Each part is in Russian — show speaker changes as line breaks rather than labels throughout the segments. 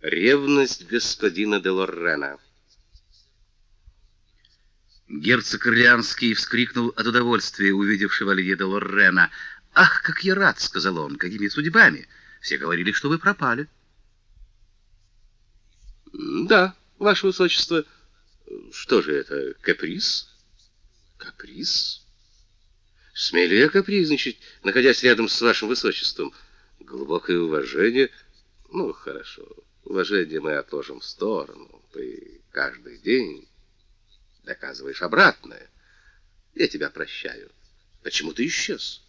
Ревность господина де Лоррена.
Герцог Орлеанский вскрикнул от удовольствия, увидев шевалье де Лоррена. «Ах, как я рад!» — сказал он. «Какими судьбами? Все говорили, что вы пропали».
«Да, ваше высочество. Что же это, каприз?» «Каприз? Смею я капризничать, находясь рядом с вашим высочеством? Глубокое уважение. Ну, хорошо». Уважение мы отложим в сторону. Ты каждый день доказываешь обратное. Я тебя прощаю. Почему ты исчез?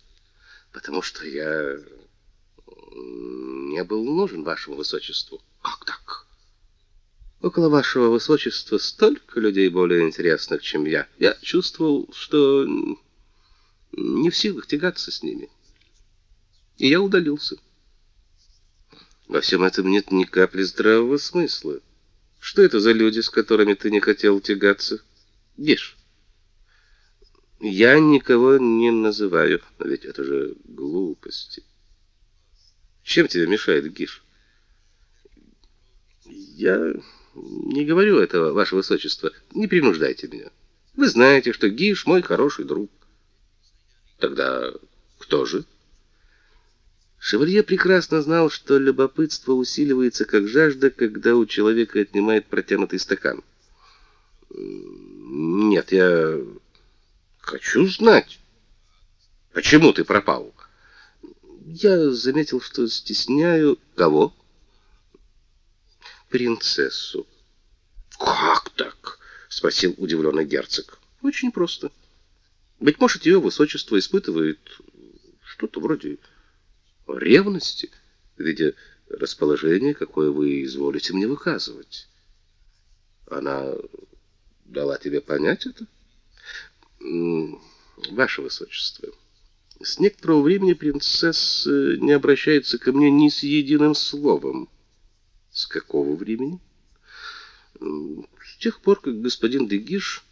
Потому что я не был нужен вашему высочеству. Как так? Около вашего высочества столько людей более интересных, чем я. Я чувствовал, что не в силах тягаться с ними. И я удалился. Во всем этом нет ни капли здравого смысла. Что это за люди, с которыми ты не хотел тягаться? Гиш. Я никого не называю, но ведь это же глупости. Чем тебе мешает Гиш? Я не говорю этого, ваше высочество. Не принуждайте меня. Вы знаете, что Гиш мой хороший друг. Тогда кто же? Шевалье прекрасно знал, что любопытство усиливается как жажда, когда у человека отнимает протянутый стакан. Нет, я хочу знать, почему ты пропал. Я заметил, что стесняю кого? Принцессу. Как так? спросил удивленный герцог. Очень просто. Быть может, ее высочество испытывает что-то вроде ревности, видя расположение, какое вы изволите мне выказывать. Она дала тебе понять это? Ваше высочество, с некоторого времени принцесса не обращается ко мне ни с единым словом. С какого времени? С тех пор, как господин Дегиш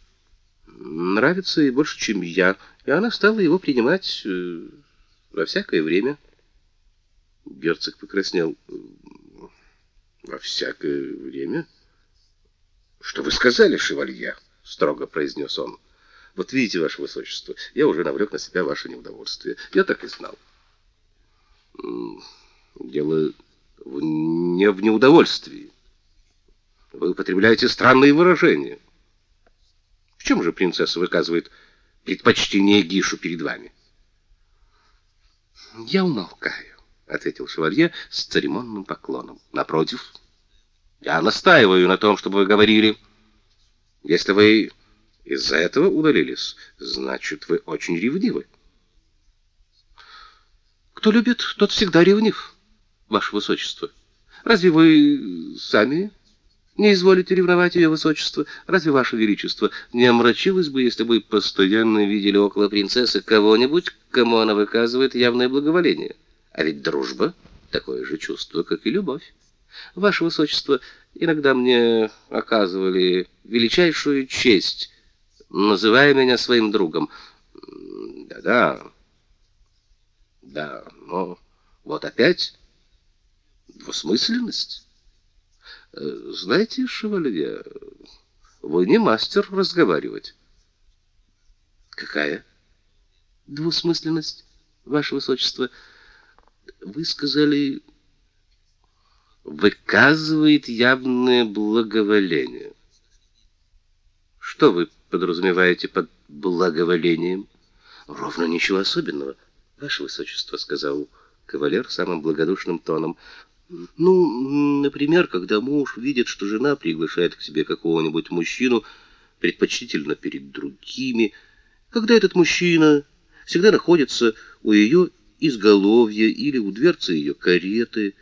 нравится ей больше, чем я, и она стала его принимать э, во всякое время. Герцог покраснел. Во всякое время? Что вы сказали, шевалье? строго произнес он. Вот видите, ваше высочество, я уже навлек на себя ваше неудовольствие. Я так и знал. Дело в, не в неудовольствии. Вы употребляете странные выражения. В чем же принцесса выказывает предпочтение Гишу перед вами? Я умолкаю ответил шевалье с церемонным поклоном. Напротив, я настаиваю на том, чтобы вы говорили. Если вы из-за этого удалились, значит, вы очень ревнивы. Кто любит, тот всегда ревнив, ваше высочество. Разве вы сами не изволите ревновать ее высочество? Разве ваше величество не омрачилось бы, если бы постоянно видели около принцессы кого-нибудь, кому она выказывает явное благоволение? А ведь дружба такое же чувство, как и любовь. Ваше высочество иногда мне оказывали величайшую честь, называя меня своим другом. Да-да. Да, но вот опять двусмысленность. Э, знаете, шевалье, вы не мастер разговаривать. Какая двусмысленность, ваше высочество? Вы сказали, выказывает явное благоволение. Что вы подразумеваете под благоволением? Ровно ничего особенного, ваше высочество, сказал кавалер самым благодушным тоном. Ну, например, когда муж видит, что жена приглашает к себе какого-нибудь мужчину, предпочтительно перед другими, когда этот мужчина всегда находится у ее изголовья или у дверцы ее кареты,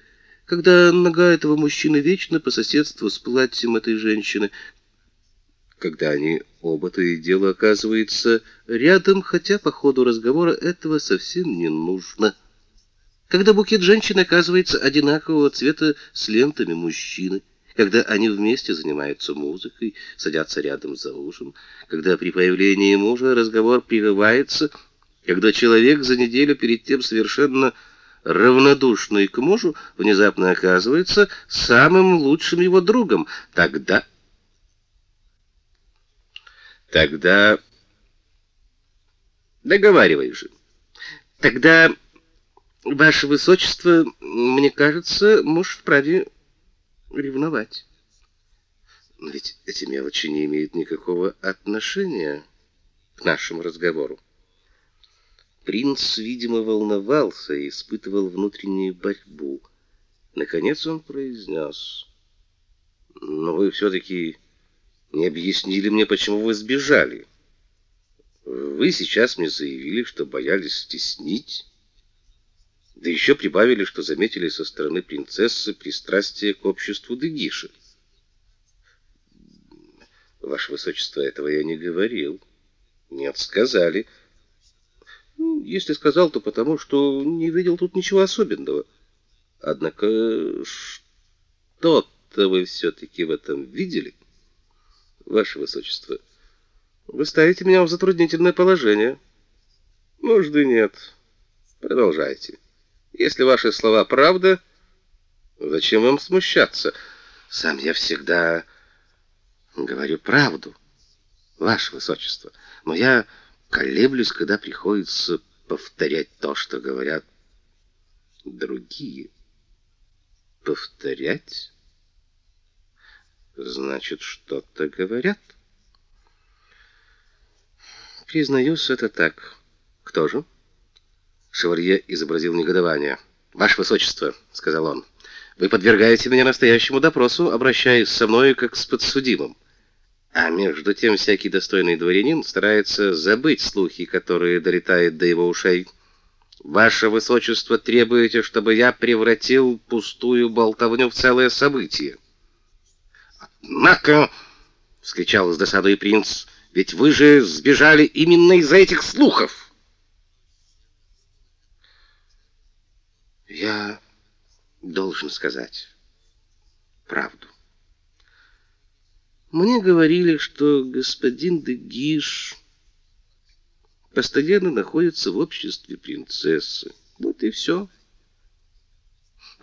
когда нога этого мужчины вечно по соседству с платьем этой женщины, когда они оба то и дело оказываются рядом, хотя по ходу разговора этого совсем не нужно. Когда букет женщины оказывается одинакового цвета с лентами мужчины, когда они вместе занимаются музыкой, садятся рядом за ужином, когда при появлении мужа разговор прерывается, когда человек за неделю перед тем совершенно равнодушный к мужу, внезапно оказывается самым лучшим его другом. Тогда... Тогда... Договаривай же. Тогда, ваше высочество, мне кажется, муж вправе ревновать. Но ведь эти мелочи не имеют никакого отношения к нашему разговору. Принц, видимо, волновался и испытывал внутреннюю борьбу. Наконец он произнес. «Но вы все-таки не объяснили мне, почему вы сбежали. Вы сейчас мне заявили, что боялись стеснить, да еще прибавили, что заметили со стороны принцессы пристрастие к обществу Дегиши. Ваше Высочество, этого я не говорил. Нет, сказали». Ну, если сказал, то потому, что не видел тут ничего особенного. Однако что-то вы все-таки в этом видели, ваше высочество. Вы ставите меня в затруднительное положение. Нужды нет. Продолжайте. Если ваши слова правда, зачем вам смущаться? Сам я всегда говорю правду, ваше высочество. Но я колеблюсь, когда приходится повторять то, что говорят другие. Повторять? Значит, что-то говорят. Признаюсь, это так. Кто же? Шевалье изобразил негодование. «Ваше Высочество», — сказал он, — «вы подвергаете меня настоящему допросу, обращаясь со мной как с подсудимым. А между тем всякий достойный дворянин старается забыть слухи, которые долетают до его ушей. Ваше высочество требуете, чтобы я превратил пустую болтовню в целое событие. Однако, вскричал с досадой принц, ведь вы же сбежали именно из-за этих слухов. Я должен сказать правду. Мне говорили, что господин де Гиш постоянно находится в обществе принцессы. Вот и все.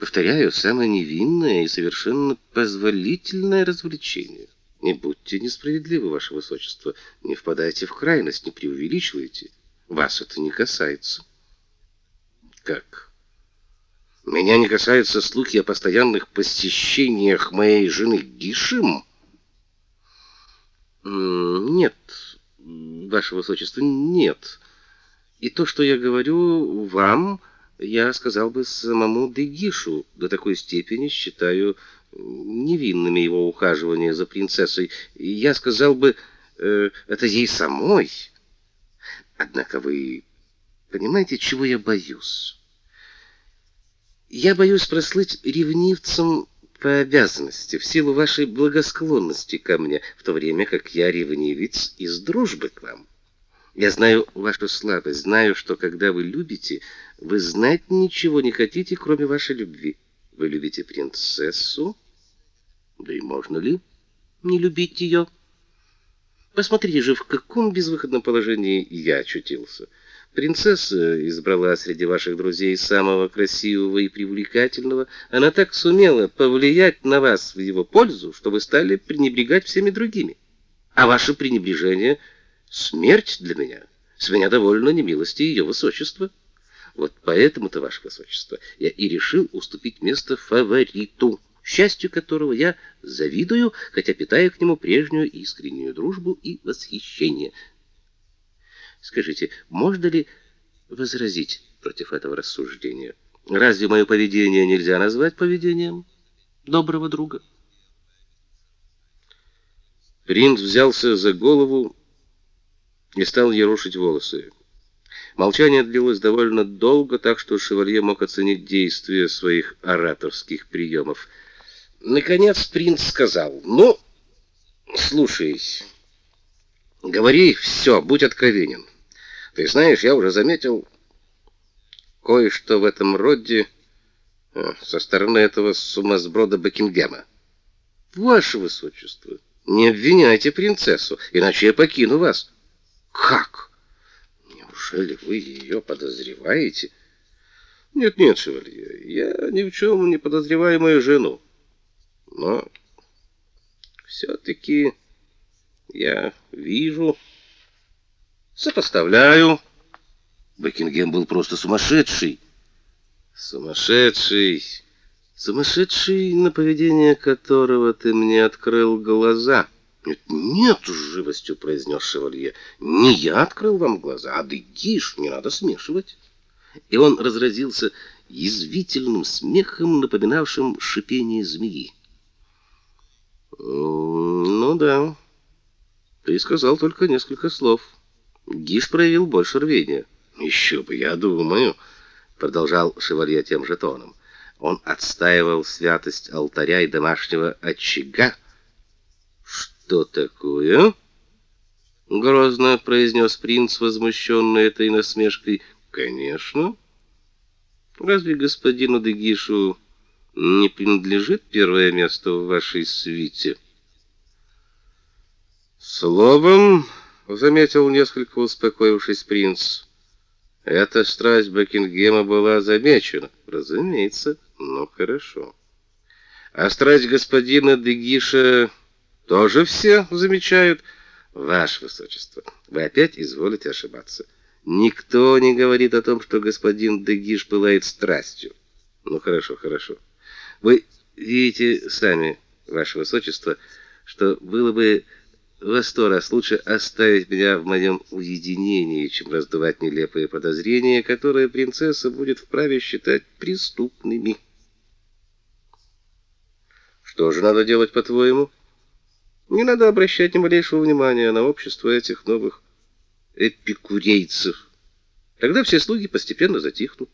Повторяю, самое невинное и совершенно позволительное развлечение. Не будьте несправедливы, ваше высочество, не впадайте в крайность, не преувеличивайте. Вас это не касается. Как? Меня не касаются слухи о постоянных посещениях моей жены Гишим? Нет, ваше высочество, нет. И то, что я говорю вам, я сказал бы самому Дегишу, до такой степени считаю невинными его ухаживания за принцессой. Я сказал бы э, это ей самой. Однако вы понимаете, чего я боюсь? Я боюсь прослыть ревнивцем по обязанности, в силу вашей благосклонности ко мне, в то время как я ревнивец из дружбы к вам. Я знаю вашу слабость, знаю, что когда вы любите, вы знать ничего не хотите, кроме вашей любви. Вы любите принцессу? Да и можно ли не любить ее? Посмотрите же, в каком безвыходном положении я очутился. Принцесса избрала среди ваших друзей самого красивого и привлекательного. Она так сумела повлиять на вас в его пользу, что вы стали пренебрегать всеми другими. А ваше пренебрежение — смерть для меня. С меня довольно немилости ее высочества. Вот поэтому-то, ваше высочество, я и решил уступить место фавориту, счастью которого я завидую, хотя питаю к нему прежнюю искреннюю дружбу и восхищение — Скажите, можно ли возразить против этого рассуждения? Разве мое поведение нельзя назвать поведением доброго друга? Принц взялся за голову и стал ерошить волосы. Молчание длилось довольно долго, так что шевалье мог оценить действие своих ораторских приемов. Наконец принц сказал, «Ну, слушай, говори все, будь откровенен». Ты знаешь, я уже заметил кое-что в этом роде э, со стороны этого сумасброда Бекингема. Ваше высочество, не обвиняйте принцессу, иначе я покину вас. Как? Неужели вы ее подозреваете? Нет, нет, шевалье, я ни в чем не подозреваю мою жену. Но все-таки я вижу, сопоставляю. Бекингем был просто сумасшедший. Сумасшедший. Сумасшедший, на поведение которого ты мне открыл глаза. Нет, нет, с живостью произнес шевалье. Не я открыл вам глаза, а Дегиш, не надо смешивать. И он разразился язвительным смехом, напоминавшим шипение змеи. Ну да. Ты сказал только несколько слов. Гиш проявил больше рвения. Еще бы, я думаю, продолжал шевалье тем же тоном. Он отстаивал святость алтаря и домашнего очага. Что такое? грозно произнес принц, возмущенный этой насмешкой. Конечно. Разве господину Дегишу не принадлежит первое место в вашей свите? Словом, заметил несколько успокоившись принц. Эта страсть Бекингема была замечена, разумеется, но хорошо. А страсть господина Дегиша тоже все замечают, ваше высочество. Вы опять изволите ошибаться. Никто не говорит о том, что господин Дегиш пылает страстью. Ну хорошо, хорошо. Вы видите сами, ваше высочество, что было бы во сто раз лучше оставить меня в моем уединении, чем раздувать нелепые подозрения, которые принцесса будет вправе считать преступными. Что же надо делать, по-твоему? Не надо обращать ни малейшего внимания на общество этих новых эпикурейцев. Тогда все слуги постепенно затихнут.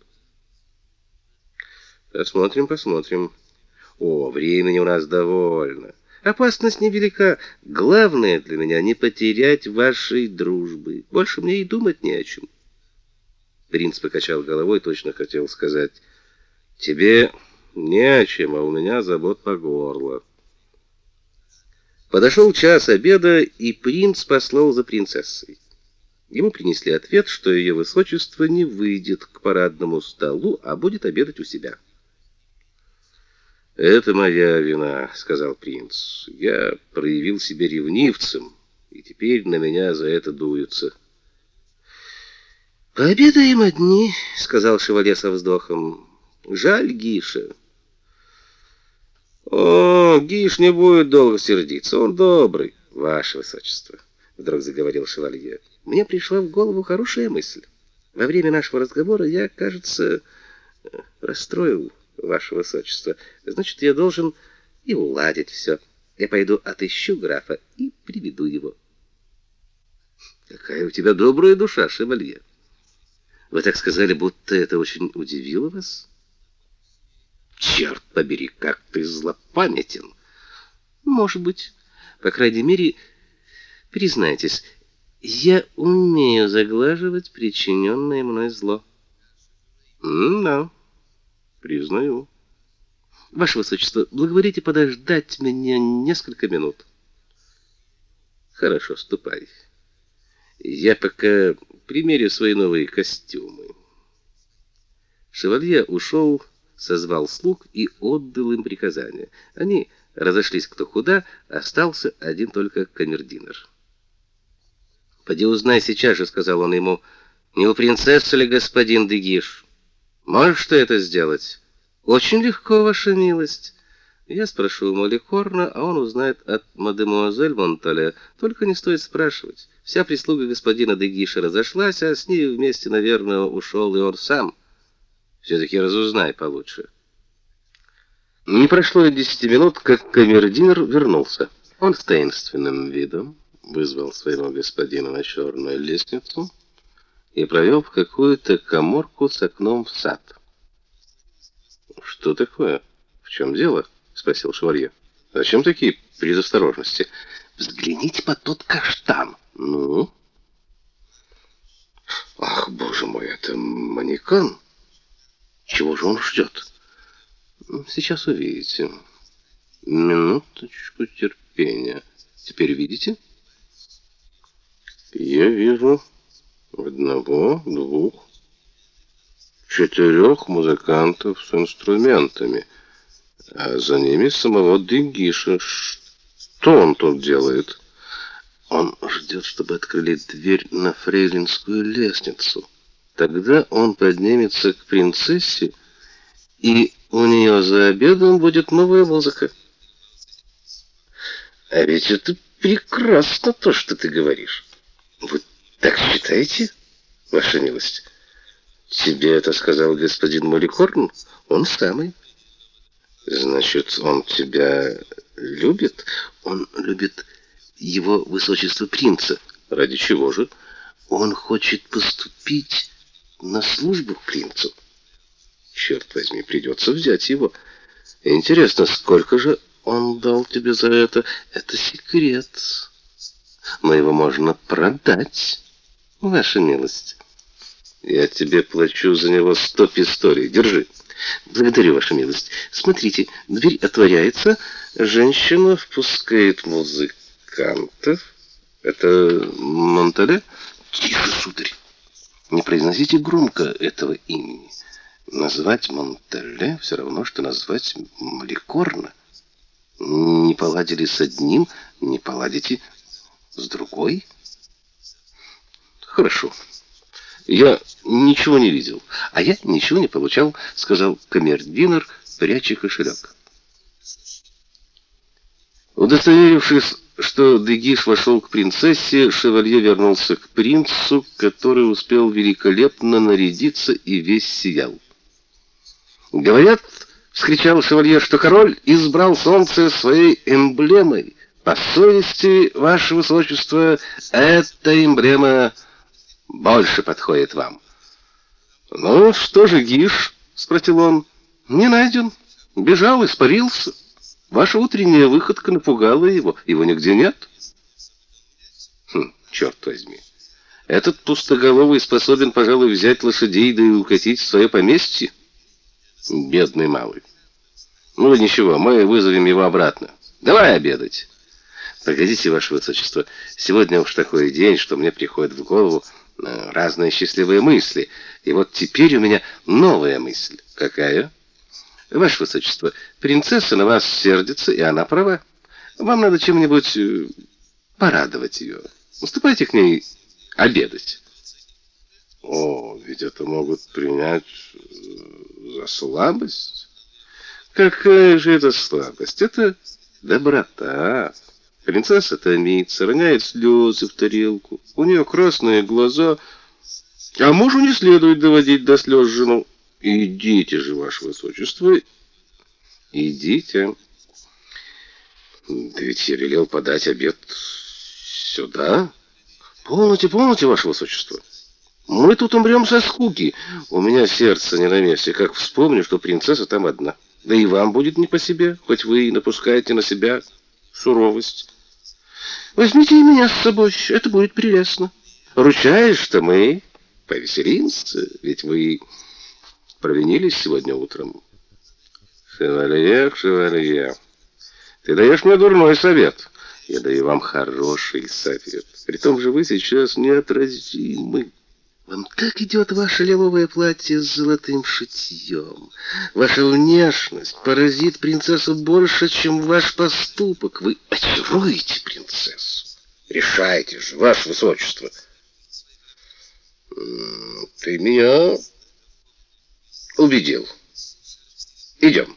Посмотрим, посмотрим. О, времени у нас довольно. Опасность невелика. Главное для меня не потерять вашей дружбы. Больше мне и думать не о чем. Принц покачал головой, точно хотел сказать: "Тебе не о чем, а у меня забот по горло". Подошел час обеда, и принц послал за принцессой. Ему принесли ответ, что ее высочество не выйдет к парадному столу, а будет обедать у себя. Это моя вина, сказал принц. Я проявил себя ревнивцем, и теперь на меня за это дуются. Пообедаем одни, сказал шевалье со вздохом. Жаль Гиша. О, Гиш не будет долго сердиться, он добрый, ваше высочество, вдруг заговорил шевалье. Мне пришла в голову хорошая мысль. Во время нашего разговора я, кажется, расстроил ваше высочество. Значит, я должен и уладить все. Я пойду отыщу графа и приведу его. Какая у тебя добрая душа, шевалье. Вы так сказали, будто это очень удивило вас? Черт побери, как ты злопамятен. Может быть, по крайней мере, признайтесь, я умею заглаживать причиненное мной зло. М-да. Признаю. Ваше высочество, благоволите подождать меня несколько минут. Хорошо, ступай. Я пока примерю свои новые костюмы. Шевалье ушел, созвал слуг и отдал им приказание. Они разошлись кто куда, остался один только камердинер. «Поди узнай сейчас же», — сказал он ему, — «не у принцессы ли господин Дегиш?» Можешь ты это сделать? Очень легко, ваша милость. Я спрошу у Маликорна, а он узнает от мадемуазель Монтале. Только не стоит спрашивать. Вся прислуга господина Дегиша разошлась, а с ней вместе, наверное, ушел и он сам. все таки разузнай получше. Не прошло и десяти минут, как камердинер вернулся. Он с таинственным видом вызвал своего господина на черную лестницу и провел в какую-то каморку с окном в сад. Что такое? В чем дело? спросил шварье. Зачем такие предосторожности? Взгляните под тот каштан. Ну? Ах, боже мой, это манекан. Чего же он ждет? Сейчас увидите. Минуточку терпения. Теперь видите? Я вижу одного, двух, четырех музыкантов с инструментами, а за ними самого Дегиша. Что он тут делает? Он ждет, чтобы открыли дверь на фрейлинскую лестницу. Тогда он поднимется к принцессе, и у нее за обедом будет новая музыка. А ведь это прекрасно то, что ты говоришь. Вы так считаете, ваша милость? Тебе это сказал господин Моликорн? Он самый. Значит, он тебя любит? Он любит его высочество принца. Ради чего же? Он хочет поступить на службу к принцу. Черт возьми, придется взять его. Интересно, сколько же он дал тебе за это? Это секрет. Но его можно продать, ваша милость. Я тебе плачу за него сто пистолей. Держи. Благодарю, ваша милость. Смотрите, дверь отворяется, женщина впускает музыкантов. Это Монтале? Тише, сударь. Не произносите громко этого имени. Назвать Монтале все равно, что назвать Маликорна. Не поладили с одним, не поладите с другой. Хорошо. Я ничего не видел, а я ничего не получал, сказал камердинер, пряча кошелек. Удостоверившись, что Дегиш вошел к принцессе, шевалье вернулся к принцу, который успел великолепно нарядиться и весь сиял. «Говорят, — вскричал шевалье, — что король избрал солнце своей эмблемой. По совести, ваше высочество, эта эмблема больше подходит вам. Ну, что же Гиш? спросил он. Не найден. Бежал, испарился. Ваша утренняя выходка напугала его. Его нигде нет. Хм, черт возьми. Этот пустоголовый способен, пожалуй, взять лошадей да и укатить в свое поместье. Бедный малый. Ну, ничего, мы вызовем его обратно. Давай обедать. Погодите, ваше высочество. Сегодня уж такой день, что мне приходит в голову разные счастливые мысли. И вот теперь у меня новая мысль. Какая? Ваше высочество, принцесса на вас сердится, и она права. Вам надо чем-нибудь э, порадовать ее. Уступайте к ней обедать. О, ведь это могут принять э, за слабость. Какая же это слабость? Это доброта. Принцесса томится, роняет слезы в тарелку. У нее красные глаза. А мужу не следует доводить до слез жену. Идите же, ваше высочество. Идите. Да ведь я велел подать обед сюда. Полноте, полноте, ваше высочество. Мы тут умрем со скуки. У меня сердце не на месте, как вспомню, что принцесса там одна. Да и вам будет не по себе, хоть вы и напускаете на себя суровость. Возьмите и меня с собой, это будет прелестно. Ручаюсь, что мы повеселимся, ведь вы провинились сегодня утром. Шевалье, шевалье, ты даешь мне дурной совет. Я даю вам хороший совет. При том же вы сейчас неотразимы. Вам так идет ваше лиловое платье с золотым шитьем. Ваша внешность поразит принцессу больше, чем ваш поступок. Вы очаруете принцессу. Решайте же, ваше высочество. Ты меня убедил. Идем.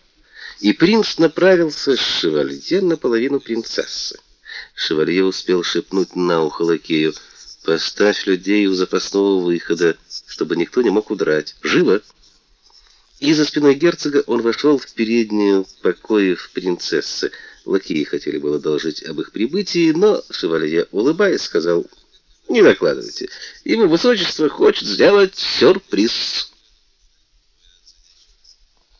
И принц направился с шевалье наполовину принцессы. Шевалье успел шепнуть на ухо лакею — Поставь людей у запасного выхода, чтобы никто не мог удрать. Живо!» И за спиной герцога он вошел в переднюю покоев принцессы. Лакеи хотели было доложить об их прибытии, но шевалье, улыбаясь, сказал: "Не докладывайте. Его высочество хочет сделать сюрприз".